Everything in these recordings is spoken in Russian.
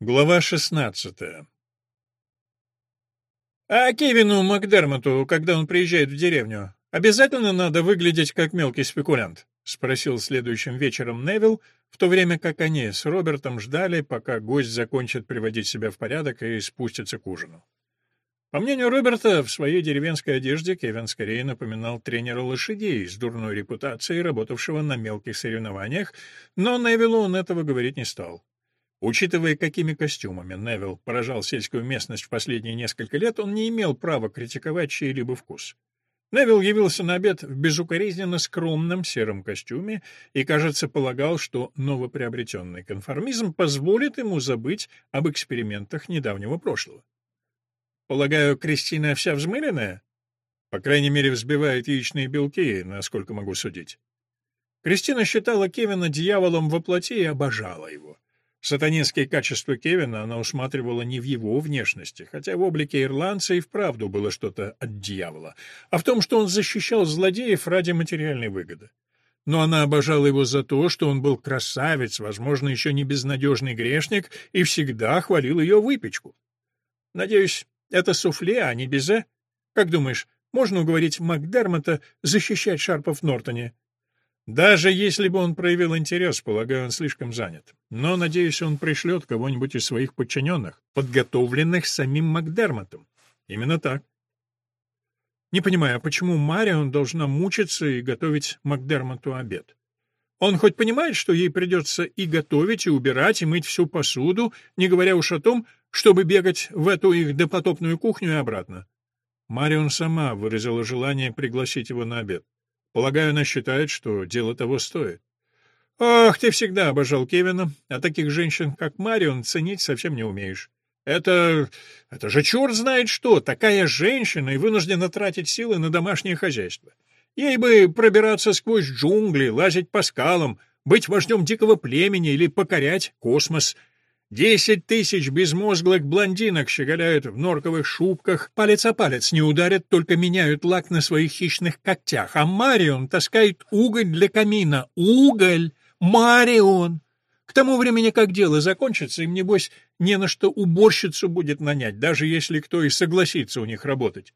Глава 16. А Кевину Макдермоту, когда он приезжает в деревню, обязательно надо выглядеть как мелкий спекулянт, спросил следующим вечером Невил, в то время как они с Робертом ждали, пока гость закончит приводить себя в порядок и спустится к ужину. По мнению Роберта, в своей деревенской одежде Кевин скорее напоминал тренера лошадей с дурной репутацией, работавшего на мелких соревнованиях, но Невилу он этого говорить не стал. Учитывая, какими костюмами Невилл поражал сельскую местность в последние несколько лет, он не имел права критиковать чей-либо вкус. Невилл явился на обед в безукоризненно скромном сером костюме и, кажется, полагал, что новоприобретенный конформизм позволит ему забыть об экспериментах недавнего прошлого. «Полагаю, Кристина вся взмыленная?» «По крайней мере, взбивает яичные белки, насколько могу судить». Кристина считала Кевина дьяволом во плоти и обожала его. Сатанинские качества Кевина она усматривала не в его внешности, хотя в облике ирландца и вправду было что-то от дьявола, а в том, что он защищал злодеев ради материальной выгоды. Но она обожала его за то, что он был красавец, возможно, еще не безнадежный грешник, и всегда хвалил ее выпечку. Надеюсь, это суфле, а не безе? Как думаешь, можно уговорить Макдермота защищать Шарпа в Нортоне? Даже если бы он проявил интерес, полагаю, он слишком занят. Но, надеюсь, он пришлет кого-нибудь из своих подчиненных, подготовленных самим Макдермотом. Именно так. Не понимаю, а почему Марион должна мучиться и готовить Макдермоту обед? Он хоть понимает, что ей придется и готовить, и убирать, и мыть всю посуду, не говоря уж о том, чтобы бегать в эту их допотопную кухню и обратно. Марион сама выразила желание пригласить его на обед. Полагаю, она считает, что дело того стоит. Ах, ты всегда обожал Кевина, а таких женщин, как Марион, ценить совсем не умеешь. Это... это же черт знает что, такая женщина и вынуждена тратить силы на домашнее хозяйство. Ей бы пробираться сквозь джунгли, лазить по скалам, быть вождем дикого племени или покорять космос — Десять тысяч безмозглых блондинок щеголяют в норковых шубках, палец о палец не ударят, только меняют лак на своих хищных когтях. А Марион таскает уголь для камина. Уголь! Марион! К тому времени, как дело закончится, им, небось, не на что уборщицу будет нанять, даже если кто и согласится у них работать.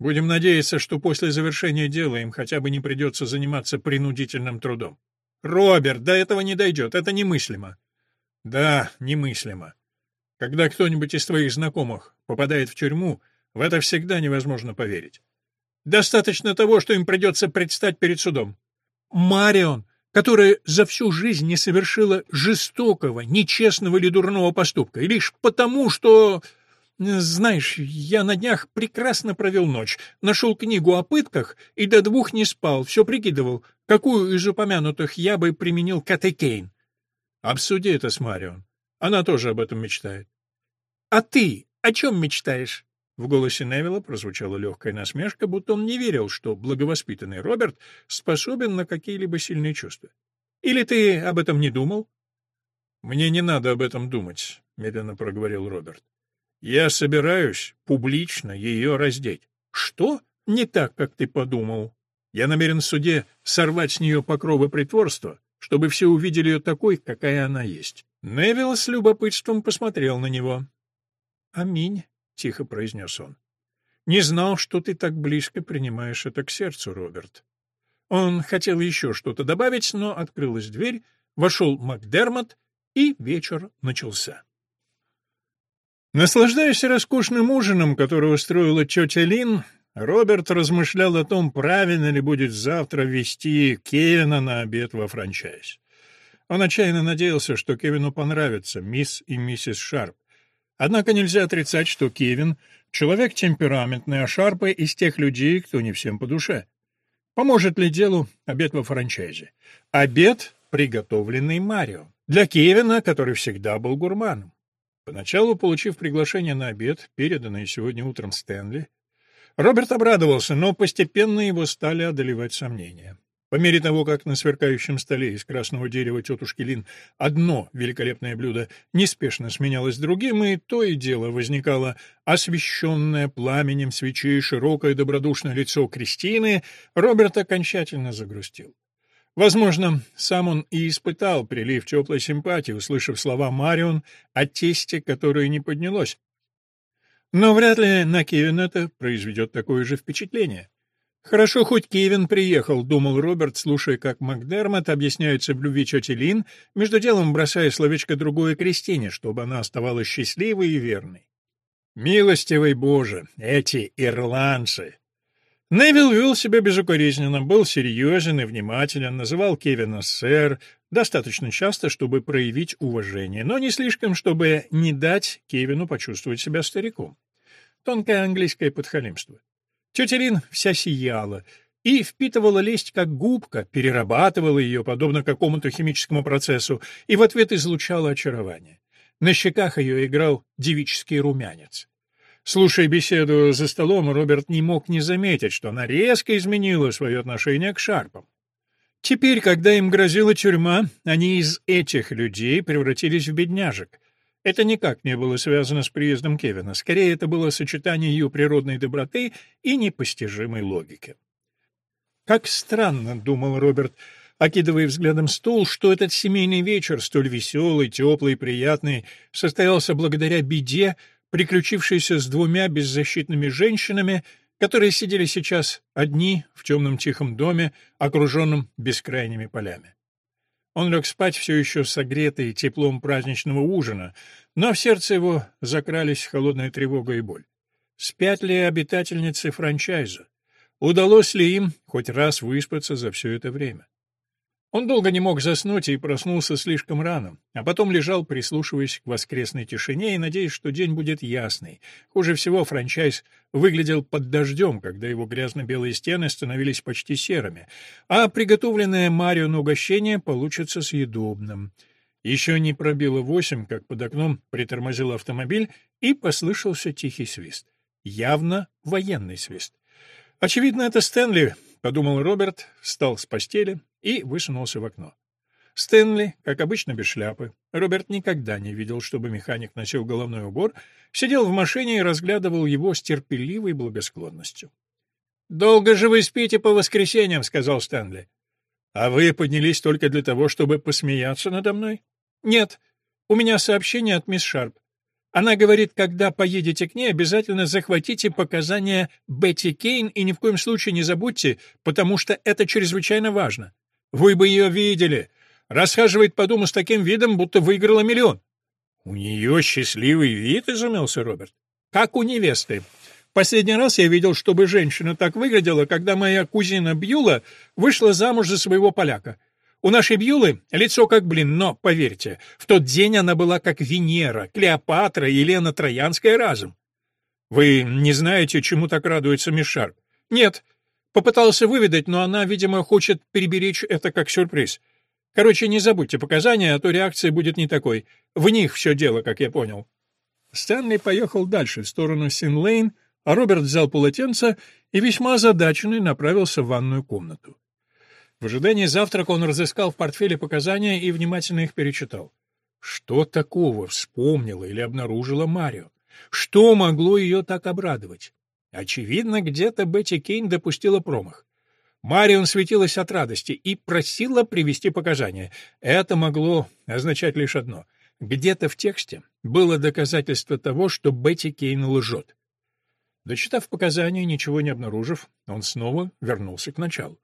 Будем надеяться, что после завершения дела им хотя бы не придется заниматься принудительным трудом. Роберт, до этого не дойдет, это немыслимо. Да, немыслимо. Когда кто-нибудь из твоих знакомых попадает в тюрьму, в это всегда невозможно поверить. Достаточно того, что им придется предстать перед судом. Марион, которая за всю жизнь не совершила жестокого, нечестного или дурного поступка, и лишь потому, что... Знаешь, я на днях прекрасно провел ночь, нашел книгу о пытках и до двух не спал, все прикидывал, какую из упомянутых я бы применил к Кейн. Обсуди это с Марион. Она тоже об этом мечтает. А ты о чем мечтаешь? В голосе Невилла прозвучала легкая насмешка, будто он не верил, что благовоспитанный Роберт способен на какие-либо сильные чувства. Или ты об этом не думал? Мне не надо об этом думать, медленно проговорил Роберт. Я собираюсь публично ее раздеть. Что? Не так, как ты подумал. Я намерен в суде сорвать с нее покровы притворства, чтобы все увидели ее такой, какая она есть. Невилл с любопытством посмотрел на него. «Аминь», — тихо произнес он. «Не знал, что ты так близко принимаешь это к сердцу, Роберт». Он хотел еще что-то добавить, но открылась дверь, вошел Макдермот, и вечер начался. Наслаждаясь роскошным ужином, который устроила тетя Лин, Роберт размышлял о том, правильно ли будет завтра вести Кевина на обед во франчайз. Он отчаянно надеялся, что Кевину понравится мисс и миссис Шарп. Однако нельзя отрицать, что Кевин — человек темпераментный, а Шарпы — из тех людей, кто не всем по душе. Поможет ли делу обед во франчайзе? Обед, приготовленный Марио. Для Кевина, который всегда был гурманом. Поначалу, получив приглашение на обед, переданное сегодня утром Стэнли, Роберт обрадовался, но постепенно его стали одолевать сомнения. По мере того, как на сверкающем столе из красного дерева тетушки Лин одно великолепное блюдо неспешно сменялось другим, и то и дело возникало освещенное пламенем свечей широкое добродушное лицо Кристины, Роберт окончательно загрустил. Возможно, сам он и испытал прилив теплой симпатии, услышав слова Марион о тесте, которое не поднялось. Но вряд ли на Кевина это произведет такое же впечатление. «Хорошо, хоть Кевин приехал», — думал Роберт, слушая, как Макдермот объясняется в любви тети Лин, между делом бросая словечко другое Кристине, чтобы она оставалась счастливой и верной. «Милостивый Боже, эти ирландцы!» Невил вел себя безукоризненно, был серьезен и внимателен, называл Кевина «сэр», достаточно часто, чтобы проявить уважение, но не слишком, чтобы не дать Кевину почувствовать себя стариком. Тонкое английское подхалимство. Тетя Лин вся сияла и впитывала лесть как губка, перерабатывала ее, подобно какому-то химическому процессу, и в ответ излучала очарование. На щеках ее играл девический румянец. Слушая беседу за столом, Роберт не мог не заметить, что она резко изменила свое отношение к Шарпам. Теперь, когда им грозила тюрьма, они из этих людей превратились в бедняжек, это никак не было связано с приездом Кевина, скорее это было сочетание ее природной доброты и непостижимой логики. Как странно, думал Роберт, окидывая взглядом стул, что этот семейный вечер, столь веселый, теплый приятный, состоялся благодаря беде, приключившейся с двумя беззащитными женщинами, которые сидели сейчас одни в темном тихом доме, окруженном бескрайними полями. Он лег спать все еще согретый теплом праздничного ужина, но в сердце его закрались холодная тревога и боль. Спят ли обитательницы франчайза? Удалось ли им хоть раз выспаться за все это время? Он долго не мог заснуть и проснулся слишком рано, а потом лежал, прислушиваясь к воскресной тишине и надеясь, что день будет ясный. Хуже всего франчайз выглядел под дождем, когда его грязно-белые стены становились почти серыми, а приготовленное Марион угощение получится съедобным. Еще не пробило восемь, как под окном притормозил автомобиль, и послышался тихий свист. Явно военный свист. Очевидно, это Стэнли, — подумал Роберт, встал с постели и высунулся в окно. Стэнли, как обычно, без шляпы. Роберт никогда не видел, чтобы механик носил головной убор, сидел в машине и разглядывал его с терпеливой благосклонностью. «Долго же вы спите по воскресеньям», — сказал Стэнли. «А вы поднялись только для того, чтобы посмеяться надо мной?» «Нет. У меня сообщение от мисс Шарп. Она говорит, когда поедете к ней, обязательно захватите показания Бетти Кейн и ни в коем случае не забудьте, потому что это чрезвычайно важно. Вы бы ее видели. Расхаживает по дому с таким видом, будто выиграла миллион. У нее счастливый вид, изумился Роберт. Как у невесты. Последний раз я видел, чтобы женщина так выглядела, когда моя кузина Бьюла вышла замуж за своего поляка. У нашей Бьюлы лицо как блин, но, поверьте, в тот день она была как Венера, Клеопатра Елена Троянская разом. Вы не знаете, чему так радуется Мишар? Нет. Попытался выведать, но она, видимо, хочет переберечь это как сюрприз. Короче, не забудьте показания, а то реакция будет не такой. В них все дело, как я понял. Стэнли поехал дальше, в сторону Син-Лейн, а Роберт взял полотенце и весьма озадаченный направился в ванную комнату. В ожидании завтрака он разыскал в портфеле показания и внимательно их перечитал. Что такого вспомнила или обнаружила Марио? Что могло ее так обрадовать? Очевидно, где-то Бетти Кейн допустила промах. Марион светилась от радости и просила привести показания. Это могло означать лишь одно. Где-то в тексте было доказательство того, что Бетти Кейн лжет. Дочитав показания, ничего не обнаружив, он снова вернулся к началу.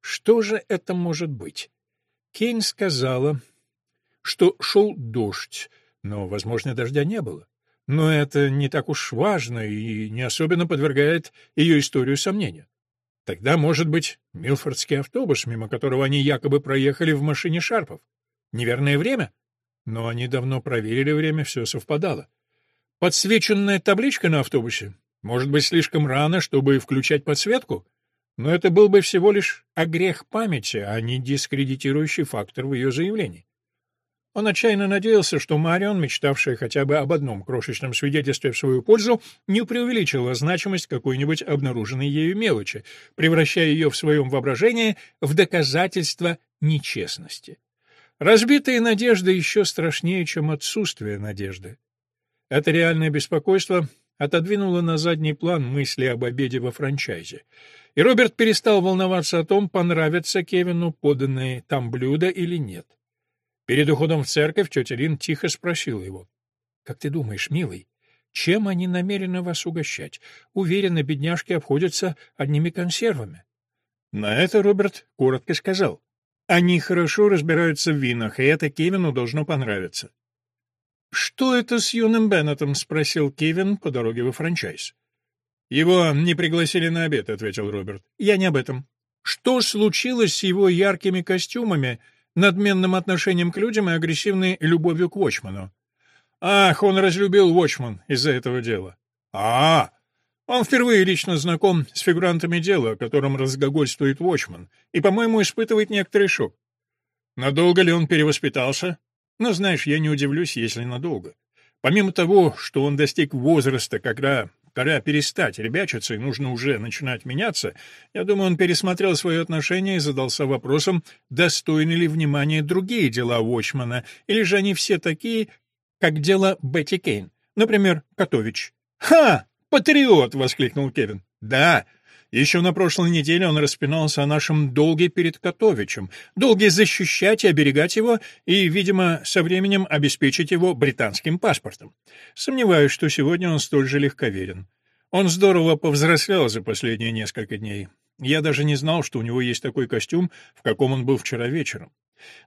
Что же это может быть? Кейн сказала, что шел дождь, но, возможно, дождя не было. Но это не так уж важно и не особенно подвергает ее историю сомнению. Тогда, может быть, Милфордский автобус, мимо которого они якобы проехали в машине Шарпов. Неверное время? Но они давно проверили время, все совпадало. Подсвеченная табличка на автобусе? Может быть, слишком рано, чтобы включать подсветку? Но это был бы всего лишь огрех памяти, а не дискредитирующий фактор в ее заявлении. Он отчаянно надеялся, что Марион, мечтавшая хотя бы об одном крошечном свидетельстве в свою пользу, не преувеличила значимость какой-нибудь обнаруженной ею мелочи, превращая ее в своем воображении в доказательство нечестности. Разбитые надежды еще страшнее, чем отсутствие надежды. Это реальное беспокойство отодвинула на задний план мысли об обеде во франчайзе. И Роберт перестал волноваться о том, понравится Кевину поданные там блюда или нет. Перед уходом в церковь тетя Лин тихо спросила его. — Как ты думаешь, милый, чем они намерены вас угощать? Уверенно, бедняжки обходятся одними консервами. На это Роберт коротко сказал. Они хорошо разбираются в винах, и это Кевину должно понравиться. «Что это с юным Беннетом?» — спросил Кевин по дороге во франчайз. «Его не пригласили на обед», — ответил Роберт. «Я не об этом. Что случилось с его яркими костюмами, надменным отношением к людям и агрессивной любовью к Вочману?» «Ах, он разлюбил Вочман из-за этого дела». «А, он впервые лично знаком с фигурантами дела, о котором разгогольствует Вочман, и, по-моему, испытывает некоторый шок. Надолго ли он перевоспитался?» Но, знаешь, я не удивлюсь, если надолго. Помимо того, что он достиг возраста, когда пора перестать ребячиться и нужно уже начинать меняться, я думаю, он пересмотрел свое отношение и задался вопросом, достойны ли внимания другие дела Уочмана, или же они все такие, как дело Бетти Кейн, например, Котович. «Ха! Патриот!» — воскликнул Кевин. «Да, еще на прошлой неделе он распинался о нашем долге перед Котовичем, долге защищать и оберегать его и, видимо, со временем обеспечить его британским паспортом. Сомневаюсь, что сегодня он столь же легковерен. Он здорово повзрослел за последние несколько дней. Я даже не знал, что у него есть такой костюм, в каком он был вчера вечером.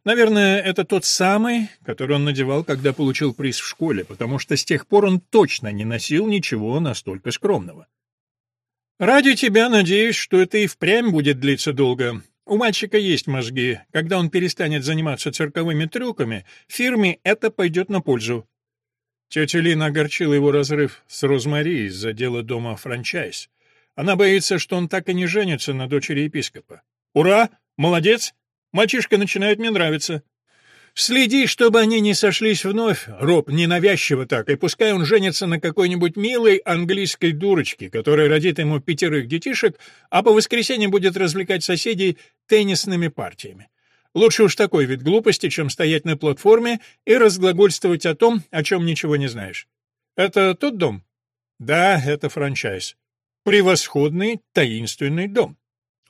Наверное, это тот самый, который он надевал, когда получил приз в школе, потому что с тех пор он точно не носил ничего настолько скромного. Ради тебя надеюсь, что это и впрямь будет длиться долго. У мальчика есть мозги. Когда он перестанет заниматься цирковыми трюками, фирме это пойдет на пользу. Тетя Лина огорчила его разрыв с Розмари из-за дела дома франчайз. Она боится, что он так и не женится на дочери епископа. «Ура! Молодец! Мальчишка начинает мне нравиться. Следи, чтобы они не сошлись вновь, Роб, ненавязчиво так, и пускай он женится на какой-нибудь милой английской дурочке, которая родит ему пятерых детишек, а по воскресеньям будет развлекать соседей теннисными партиями. Лучше уж такой вид глупости, чем стоять на платформе и разглагольствовать о том, о чем ничего не знаешь. Это тот дом? Да, это франчайз. Превосходный таинственный дом.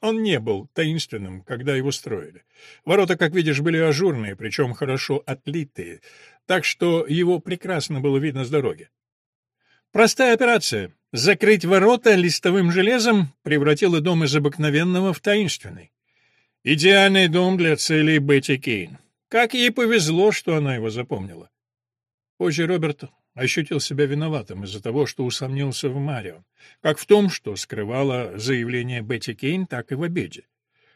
Он не был таинственным, когда его строили. Ворота, как видишь, были ажурные, причем хорошо отлитые, так что его прекрасно было видно с дороги. Простая операция. Закрыть ворота листовым железом превратила дом из обыкновенного в таинственный. Идеальный дом для целей Бетти Кейн. Как ей повезло, что она его запомнила. Позже Роберт ощутил себя виноватым из-за того, что усомнился в Марио, как в том, что скрывало заявление Бетти Кейн, так и в обеде.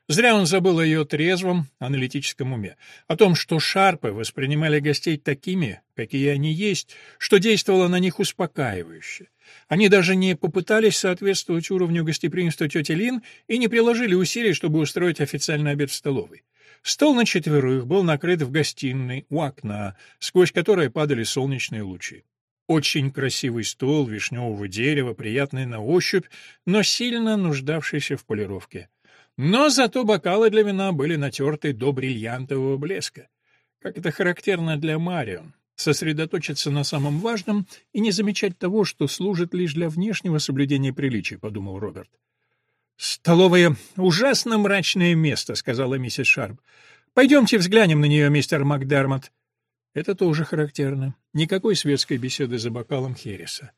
Зря он забыл о ее трезвом аналитическом уме, о том, что Шарпы воспринимали гостей такими, какие они есть, что действовало на них успокаивающе. Они даже не попытались соответствовать уровню гостеприимства тети Лин и не приложили усилий, чтобы устроить официальный обед в столовой. Стол на четверых был накрыт в гостиной у окна, сквозь которое падали солнечные лучи. Очень красивый стол вишневого дерева, приятный на ощупь, но сильно нуждавшийся в полировке. Но зато бокалы для вина были натерты до бриллиантового блеска. Как это характерно для Марион, сосредоточиться на самом важном и не замечать того, что служит лишь для внешнего соблюдения приличий, подумал Роберт. «Столовая — ужасно мрачное место», — сказала миссис Шарп. «Пойдемте взглянем на нее, мистер Макдермот». Это тоже характерно. Никакой светской беседы за бокалом Хереса.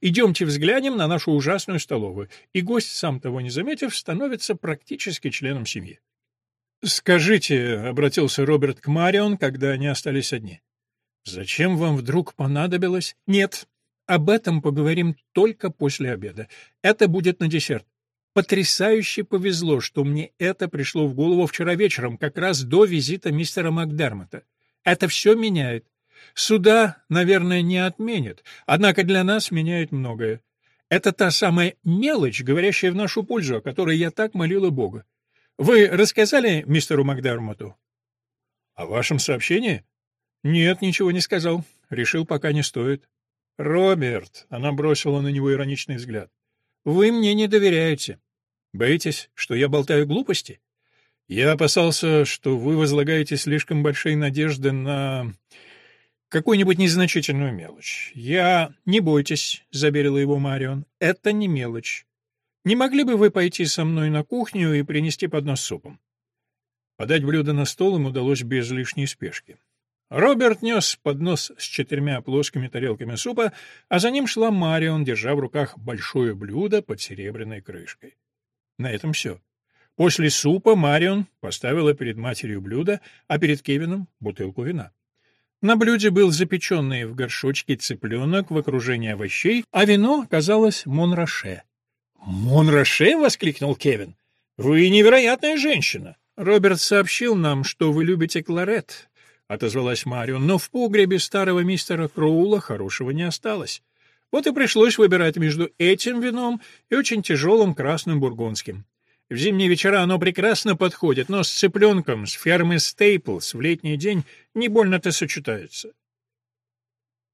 Идемте взглянем на нашу ужасную столовую, и гость, сам того не заметив, становится практически членом семьи. «Скажите», — обратился Роберт к Марион, когда они остались одни, — «зачем вам вдруг понадобилось...» «Нет, об этом поговорим только после обеда. Это будет на десерт. Потрясающе повезло, что мне это пришло в голову вчера вечером, как раз до визита мистера Макдермота. Это все меняет. Суда, наверное, не отменят, однако для нас меняет многое. Это та самая мелочь, говорящая в нашу пользу, о которой я так молила Бога. Вы рассказали мистеру Макдермоту? О вашем сообщении? Нет, ничего не сказал. Решил, пока не стоит. Роберт, она бросила на него ироничный взгляд. Вы мне не доверяете. Боитесь, что я болтаю глупости? Я опасался, что вы возлагаете слишком большие надежды на... какую-нибудь незначительную мелочь. Я... Не бойтесь, — заверила его Марион, — это не мелочь. Не могли бы вы пойти со мной на кухню и принести поднос супом? Подать блюдо на стол им удалось без лишней спешки. Роберт нес поднос с четырьмя плоскими тарелками супа, а за ним шла Марион, держа в руках большое блюдо под серебряной крышкой. На этом все. После супа Марион поставила перед матерью блюдо, а перед Кевином — бутылку вина. На блюде был запеченный в горшочке цыпленок в окружении овощей, а вино оказалось Монраше. «Монраше!» — воскликнул Кевин. «Вы невероятная женщина!» «Роберт сообщил нам, что вы любите кларет», — отозвалась Марион, «но в погребе старого мистера Кроула хорошего не осталось. Вот и пришлось выбирать между этим вином и очень тяжелым красным бургундским. В зимние вечера оно прекрасно подходит, но с цыпленком с фермы Стейплс в летний день не больно-то сочетается.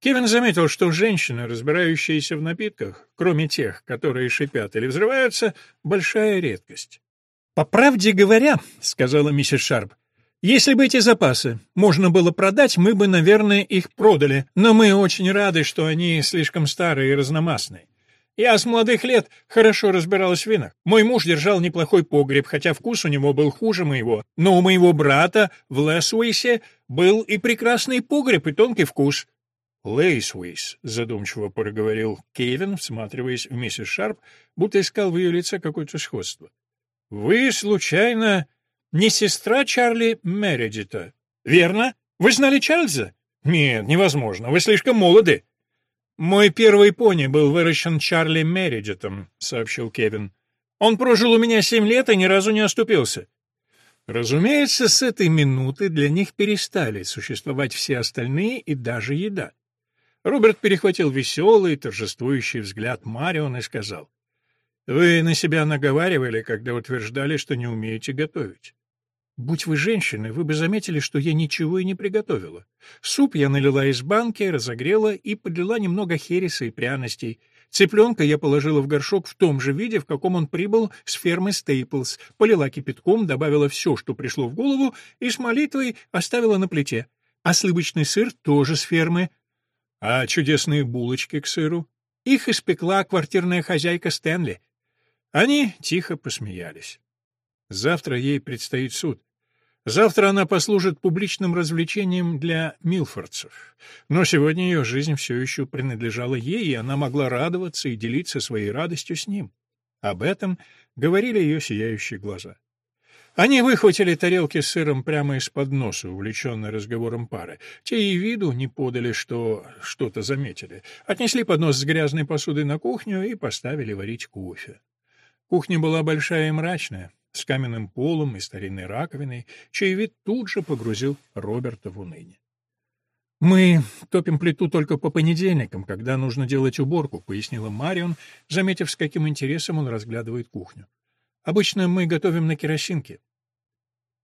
Кевин заметил, что женщины, разбирающиеся в напитках, кроме тех, которые шипят или взрываются, большая редкость. «По правде говоря», — сказала миссис Шарп, — «если бы эти запасы можно было продать, мы бы, наверное, их продали, но мы очень рады, что они слишком старые и разномастные. Я с молодых лет хорошо разбиралась в винах. Мой муж держал неплохой погреб, хотя вкус у него был хуже моего. Но у моего брата в Лесуисе был и прекрасный погреб, и тонкий вкус. «Лейсуис», — задумчиво проговорил Кевин, всматриваясь в миссис Шарп, будто искал в ее лице какое-то сходство. «Вы, случайно, не сестра Чарли Мередита?» «Верно? Вы знали Чарльза?» «Нет, невозможно. Вы слишком молоды». «Мой первый пони был выращен Чарли Мередитом», — сообщил Кевин. «Он прожил у меня семь лет и ни разу не оступился». Разумеется, с этой минуты для них перестали существовать все остальные и даже еда. Роберт перехватил веселый, торжествующий взгляд Марион и сказал, «Вы на себя наговаривали, когда утверждали, что не умеете готовить. Будь вы женщиной, вы бы заметили, что я ничего и не приготовила. Суп я налила из банки, разогрела и подлила немного хереса и пряностей. Цыпленка я положила в горшок в том же виде, в каком он прибыл с фермы Стейплс, полила кипятком, добавила все, что пришло в голову, и с молитвой оставила на плите. А сливочный сыр тоже с фермы. А чудесные булочки к сыру? Их испекла квартирная хозяйка Стэнли. Они тихо посмеялись. Завтра ей предстоит суд. Завтра она послужит публичным развлечением для милфордцев. Но сегодня ее жизнь все еще принадлежала ей, и она могла радоваться и делиться своей радостью с ним. Об этом говорили ее сияющие глаза. Они выхватили тарелки с сыром прямо из-под носа, увлеченные разговором пары. Те и виду не подали, что что-то заметили. Отнесли поднос с грязной посудой на кухню и поставили варить кофе. Кухня была большая и мрачная с каменным полом и старинной раковиной, чей вид тут же погрузил Роберта в уныние. «Мы топим плиту только по понедельникам, когда нужно делать уборку», — пояснила Марион, заметив, с каким интересом он разглядывает кухню. «Обычно мы готовим на керосинке».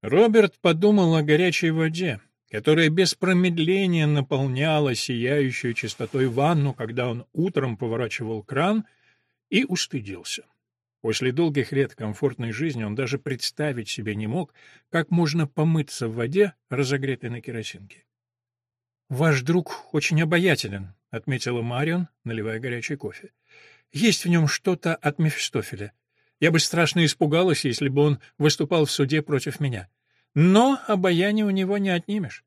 Роберт подумал о горячей воде, которая без промедления наполняла сияющую чистотой ванну, когда он утром поворачивал кран, и устыдился. После долгих лет комфортной жизни он даже представить себе не мог, как можно помыться в воде, разогретой на керосинке. «Ваш друг очень обаятелен», — отметила Марион, наливая горячий кофе. «Есть в нем что-то от Мефистофеля. Я бы страшно испугалась, если бы он выступал в суде против меня. Но обаяние у него не отнимешь».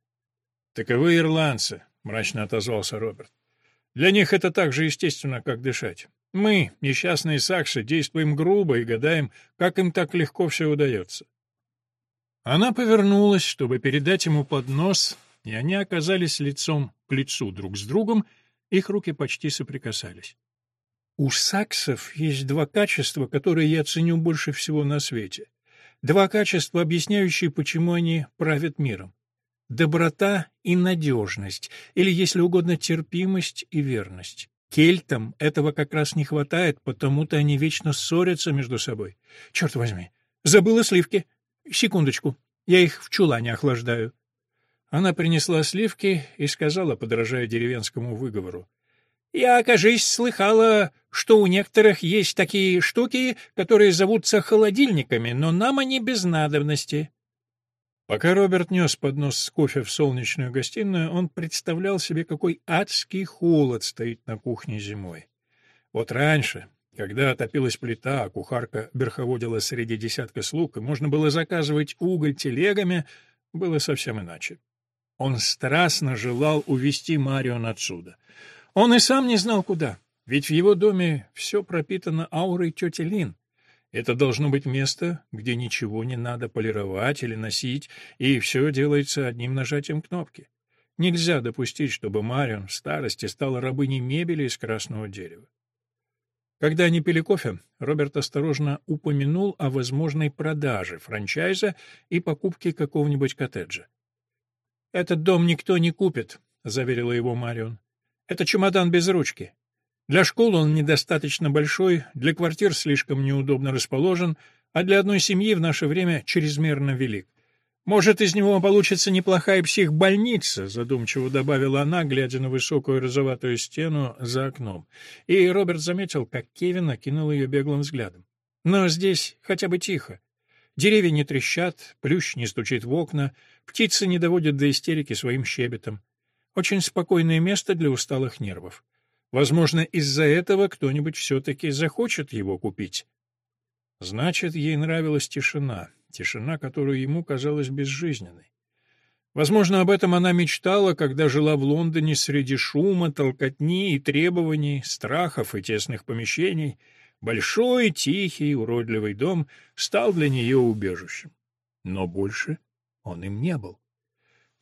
«Таковы ирландцы», — мрачно отозвался Роберт. «Для них это так же естественно, как дышать. Мы, несчастные саксы, действуем грубо и гадаем, как им так легко все удается. Она повернулась, чтобы передать ему поднос, и они оказались лицом к лицу друг с другом, их руки почти соприкасались. У саксов есть два качества, которые я ценю больше всего на свете. Два качества, объясняющие, почему они правят миром. Доброта и надежность, или, если угодно, терпимость и верность. Кельтам этого как раз не хватает, потому-то они вечно ссорятся между собой. Черт возьми, забыла сливки. Секундочку, я их в чулане охлаждаю. Она принесла сливки и сказала, подражая деревенскому выговору. «Я, кажись, слыхала, что у некоторых есть такие штуки, которые зовутся холодильниками, но нам они без надобности». Пока Роберт нес поднос с кофе в солнечную гостиную, он представлял себе, какой адский холод стоит на кухне зимой. Вот раньше, когда топилась плита, а кухарка верховодила среди десятка слуг, и можно было заказывать уголь телегами, было совсем иначе. Он страстно желал увести Марион отсюда. Он и сам не знал, куда, ведь в его доме все пропитано аурой тети Лин. Это должно быть место, где ничего не надо полировать или носить, и все делается одним нажатием кнопки. Нельзя допустить, чтобы Марион в старости стала рабыней мебели из красного дерева. Когда они пили кофе, Роберт осторожно упомянул о возможной продаже франчайза и покупке какого-нибудь коттеджа. «Этот дом никто не купит», — заверила его Марион. «Это чемодан без ручки. Для школы он недостаточно большой, для квартир слишком неудобно расположен, а для одной семьи в наше время чрезмерно велик. Может, из него получится неплохая психбольница, задумчиво добавила она, глядя на высокую розоватую стену за окном. И Роберт заметил, как Кевин окинул ее беглым взглядом. Но здесь хотя бы тихо. Деревья не трещат, плющ не стучит в окна, птицы не доводят до истерики своим щебетом. Очень спокойное место для усталых нервов. Возможно, из-за этого кто-нибудь все-таки захочет его купить. Значит, ей нравилась тишина, тишина, которая ему казалась безжизненной. Возможно, об этом она мечтала, когда жила в Лондоне среди шума, толкотни и требований, страхов и тесных помещений. Большой, тихий, уродливый дом стал для нее убежищем. Но больше он им не был.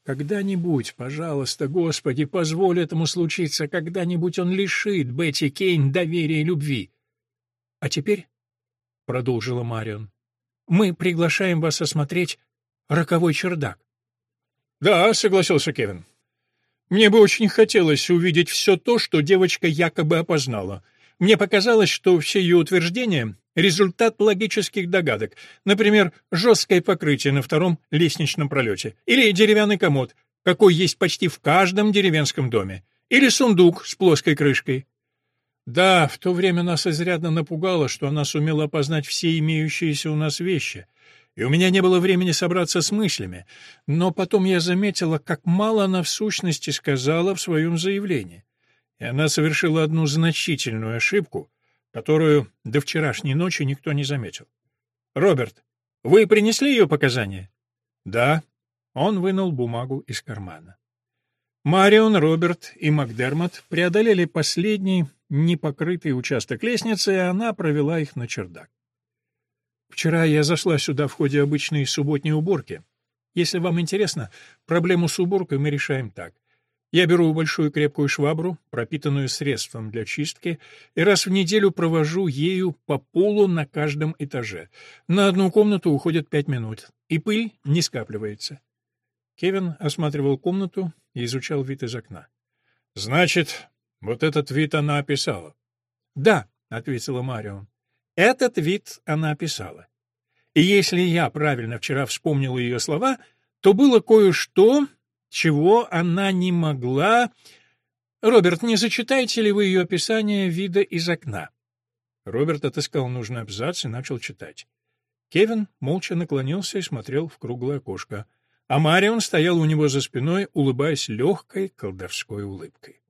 Когда-нибудь, пожалуйста, Господи, позволь этому случиться, когда-нибудь он лишит Бетти Кейн доверия и любви. — А теперь, — продолжила Марион, — мы приглашаем вас осмотреть роковой чердак. — Да, — согласился Кевин. — Мне бы очень хотелось увидеть все то, что девочка якобы опознала — мне показалось, что все ее утверждения — результат логических догадок, например, жесткое покрытие на втором лестничном пролете, или деревянный комод, какой есть почти в каждом деревенском доме, или сундук с плоской крышкой. Да, в то время нас изрядно напугало, что она сумела опознать все имеющиеся у нас вещи, и у меня не было времени собраться с мыслями, но потом я заметила, как мало она в сущности сказала в своем заявлении. И она совершила одну значительную ошибку, которую до вчерашней ночи никто не заметил. «Роберт, вы принесли ее показания?» «Да». Он вынул бумагу из кармана. Марион, Роберт и Макдермот преодолели последний непокрытый участок лестницы, и она провела их на чердак. «Вчера я зашла сюда в ходе обычной субботней уборки. Если вам интересно, проблему с уборкой мы решаем так — я беру большую крепкую швабру, пропитанную средством для чистки, и раз в неделю провожу ею по полу на каждом этаже. На одну комнату уходит пять минут, и пыль не скапливается. Кевин осматривал комнату и изучал вид из окна. «Значит, вот этот вид она описала?» «Да», — ответила Марион. «Этот вид она описала. И если я правильно вчера вспомнил ее слова, то было кое-что, чего она не могла... Роберт, не зачитаете ли вы ее описание вида из окна? Роберт отыскал нужный абзац и начал читать. Кевин молча наклонился и смотрел в круглое окошко, а Марион стоял у него за спиной, улыбаясь легкой колдовской улыбкой.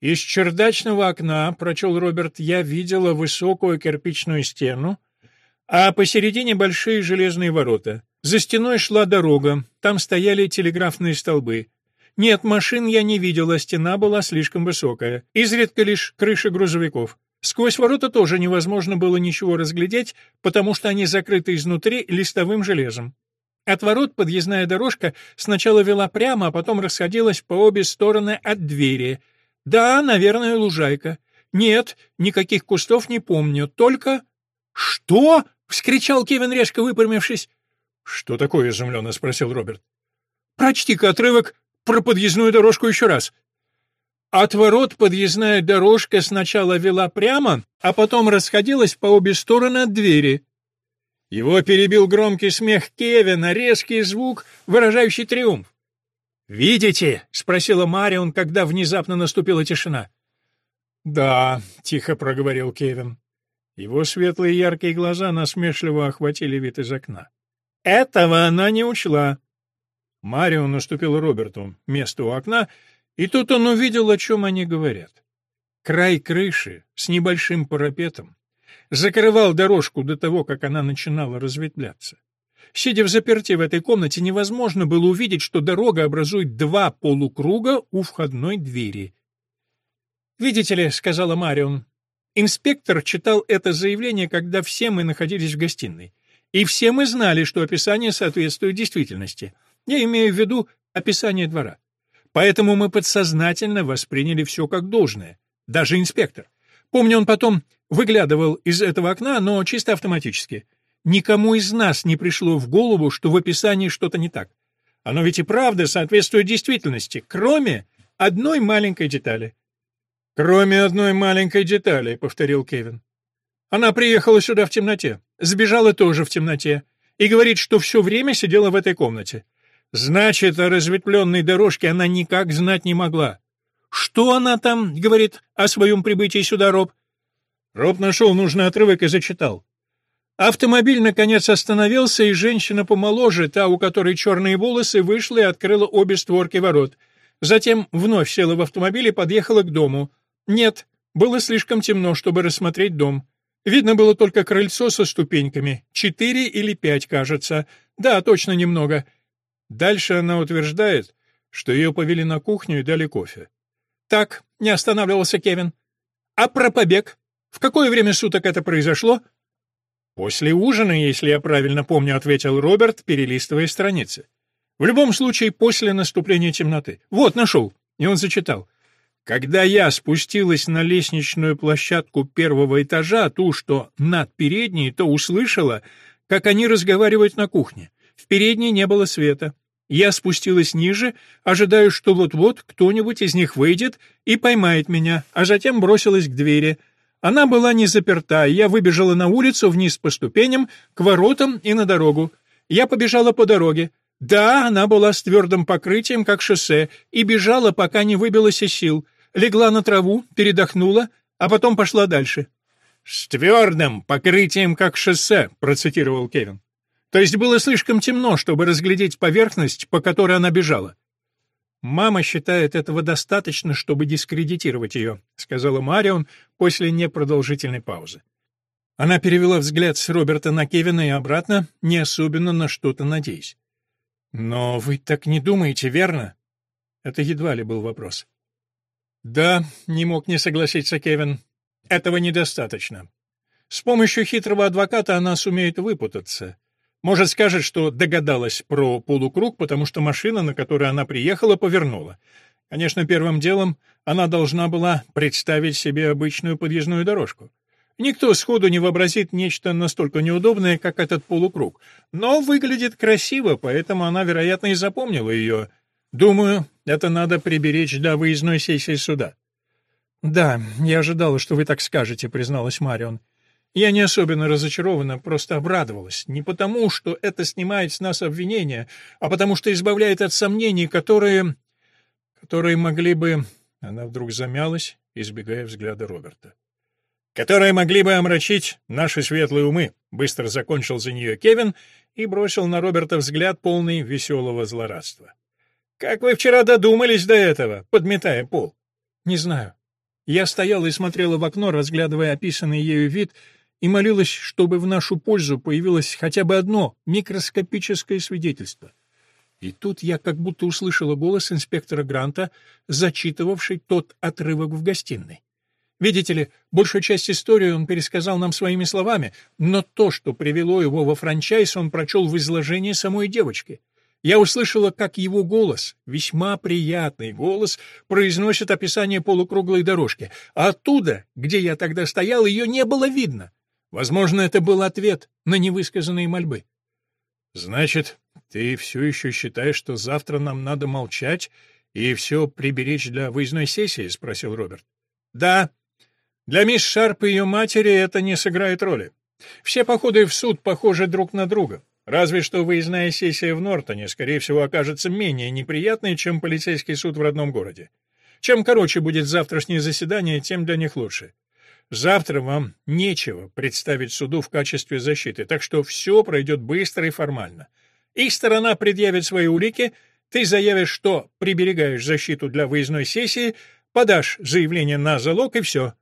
«Из чердачного окна, — прочел Роберт, — я видела высокую кирпичную стену, а посередине большие железные ворота. За стеной шла дорога, там стояли телеграфные столбы. Нет, машин я не видела, стена была слишком высокая. Изредка лишь крыши грузовиков. Сквозь ворота тоже невозможно было ничего разглядеть, потому что они закрыты изнутри листовым железом. От ворот подъездная дорожка сначала вела прямо, а потом расходилась по обе стороны от двери. Да, наверное, лужайка. Нет, никаких кустов не помню, только... «Что?» — вскричал Кевин, резко выпрямившись. «Что такое?» — изумленно спросил Роберт. «Прочти-ка отрывок про подъездную дорожку еще раз». От ворот подъездная дорожка сначала вела прямо, а потом расходилась по обе стороны от двери. Его перебил громкий смех Кевина, резкий звук, выражающий триумф. «Видите?» — спросила Марион, когда внезапно наступила тишина. «Да», — тихо проговорил Кевин. Его светлые яркие глаза насмешливо охватили вид из окна. Этого она не учла. Марио наступил Роберту место у окна, и тут он увидел, о чем они говорят. Край крыши с небольшим парапетом закрывал дорожку до того, как она начинала разветвляться. Сидя в заперти в этой комнате, невозможно было увидеть, что дорога образует два полукруга у входной двери. «Видите ли», — сказала Марион, — «инспектор читал это заявление, когда все мы находились в гостиной. И все мы знали, что описание соответствует действительности. Я имею в виду описание двора. Поэтому мы подсознательно восприняли все как должное. Даже инспектор. Помню, он потом выглядывал из этого окна, но чисто автоматически. Никому из нас не пришло в голову, что в описании что-то не так. Оно ведь и правда соответствует действительности, кроме одной маленькой детали. «Кроме одной маленькой детали», — повторил Кевин. «Она приехала сюда в темноте, сбежала тоже в темноте, и говорит, что все время сидела в этой комнате. Значит, о разветвленной дорожке она никак знать не могла. Что она там говорит о своем прибытии сюда, Роб?» Роб нашел нужный отрывок и зачитал. Автомобиль, наконец, остановился, и женщина помоложе, та, у которой черные волосы, вышла и открыла обе створки ворот. Затем вновь села в автомобиль и подъехала к дому. Нет, было слишком темно, чтобы рассмотреть дом. Видно было только крыльцо со ступеньками. Четыре или пять, кажется. Да, точно немного. Дальше она утверждает, что ее повели на кухню и дали кофе. «Так», — не останавливался Кевин. «А про побег? В какое время суток это произошло?» «После ужина, если я правильно помню», — ответил Роберт, перелистывая страницы. «В любом случае, после наступления темноты. Вот, нашел». И он зачитал. «Когда я спустилась на лестничную площадку первого этажа, ту, что над передней, то услышала, как они разговаривают на кухне. В передней не было света. Я спустилась ниже, ожидая, что вот-вот кто-нибудь из них выйдет и поймает меня, а затем бросилась к двери». Она была не заперта, я выбежала на улицу вниз по ступеням, к воротам и на дорогу. Я побежала по дороге. Да, она была с твердым покрытием, как шоссе, и бежала, пока не выбилась из сил. Легла на траву, передохнула, а потом пошла дальше. «С твердым покрытием, как шоссе», — процитировал Кевин. То есть было слишком темно, чтобы разглядеть поверхность, по которой она бежала. «Мама считает этого достаточно, чтобы дискредитировать ее», — сказала Марион после непродолжительной паузы. Она перевела взгляд с Роберта на Кевина и обратно, не особенно на что-то надеясь. «Но вы так не думаете, верно?» Это едва ли был вопрос. «Да», — не мог не согласиться Кевин, — «этого недостаточно. С помощью хитрого адвоката она сумеет выпутаться. Может, скажет, что догадалась про полукруг, потому что машина, на которой она приехала, повернула. Конечно, первым делом она должна была представить себе обычную подъездную дорожку. Никто сходу не вообразит нечто настолько неудобное, как этот полукруг. Но выглядит красиво, поэтому она, вероятно, и запомнила ее. Думаю, это надо приберечь для выездной сессии суда. «Да, я ожидала, что вы так скажете», — призналась Марион. Я не особенно разочарована, просто обрадовалась. Не потому, что это снимает с нас обвинения, а потому что избавляет от сомнений, которые... которые могли бы... Она вдруг замялась, избегая взгляда Роберта. «Которые могли бы омрачить наши светлые умы», — быстро закончил за нее Кевин и бросил на Роберта взгляд, полный веселого злорадства. «Как вы вчера додумались до этого, подметая пол?» «Не знаю. Я стояла и смотрела в окно, разглядывая описанный ею вид, и молилась, чтобы в нашу пользу появилось хотя бы одно микроскопическое свидетельство. И тут я как будто услышала голос инспектора Гранта, зачитывавший тот отрывок в гостиной. Видите ли, большую часть истории он пересказал нам своими словами, но то, что привело его во франчайз, он прочел в изложении самой девочки. Я услышала, как его голос, весьма приятный голос, произносит описание полукруглой дорожки, оттуда, где я тогда стоял, ее не было видно. Возможно, это был ответ на невысказанные мольбы. «Значит, ты все еще считаешь, что завтра нам надо молчать и все приберечь для выездной сессии?» — спросил Роберт. «Да. Для мисс Шарп и ее матери это не сыграет роли. Все походы в суд похожи друг на друга. Разве что выездная сессия в Нортоне, скорее всего, окажется менее неприятной, чем полицейский суд в родном городе. Чем короче будет завтрашнее заседание, тем для них лучше. Завтра вам нечего представить суду в качестве защиты, так что все пройдет быстро и формально. Их сторона предъявит свои улики, ты заявишь, что приберегаешь защиту для выездной сессии, подашь заявление на залог и все.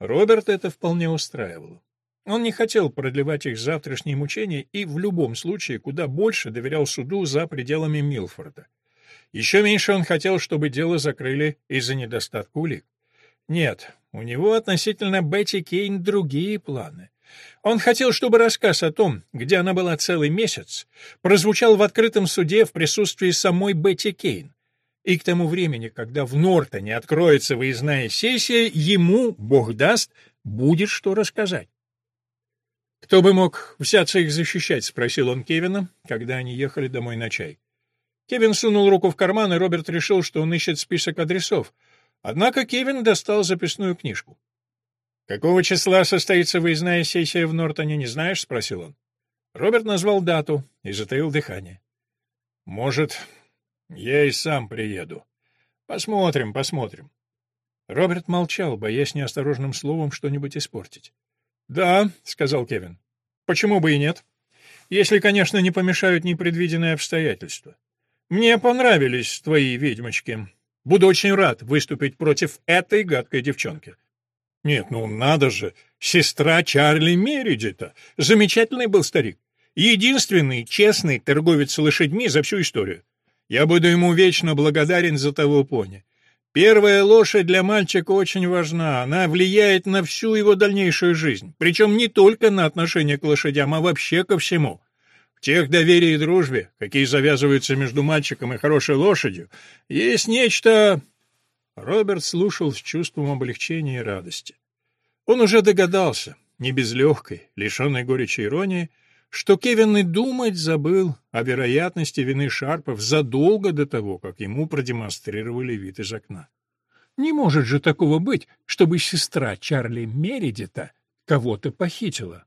Роберт это вполне устраивало. Он не хотел продлевать их завтрашние мучения и в любом случае куда больше доверял суду за пределами Милфорда. Еще меньше он хотел, чтобы дело закрыли из-за недостатка улик. Нет, у него относительно Бетти Кейн другие планы. Он хотел, чтобы рассказ о том, где она была целый месяц, прозвучал в открытом суде в присутствии самой Бетти Кейн. И к тому времени, когда в Нортоне откроется выездная сессия, ему, бог даст, будет что рассказать. «Кто бы мог взяться их защищать?» — спросил он Кевина, когда они ехали домой на чай. Кевин сунул руку в карман, и Роберт решил, что он ищет список адресов. Однако Кевин достал записную книжку. «Какого числа состоится выездная сессия в Нортоне, не знаешь?» — спросил он. Роберт назвал дату и затаил дыхание. «Может, я и сам приеду. Посмотрим, посмотрим». Роберт молчал, боясь неосторожным словом что-нибудь испортить. «Да», — сказал Кевин. «Почему бы и нет? Если, конечно, не помешают непредвиденные обстоятельства. Мне понравились твои ведьмочки. Буду очень рад выступить против этой гадкой девчонки». Нет, ну надо же, сестра Чарли Мередита. Замечательный был старик. Единственный честный торговец лошадьми за всю историю. Я буду ему вечно благодарен за того пони. Первая лошадь для мальчика очень важна, она влияет на всю его дальнейшую жизнь, причем не только на отношение к лошадям, а вообще ко всему. В тех доверии и дружбе, какие завязываются между мальчиком и хорошей лошадью, есть нечто Роберт слушал с чувством облегчения и радости. Он уже догадался, не без легкой, лишенной горечи иронии, что Кевин и думать забыл о вероятности вины Шарпов задолго до того, как ему продемонстрировали вид из окна. Не может же такого быть, чтобы сестра Чарли Мередита кого-то похитила.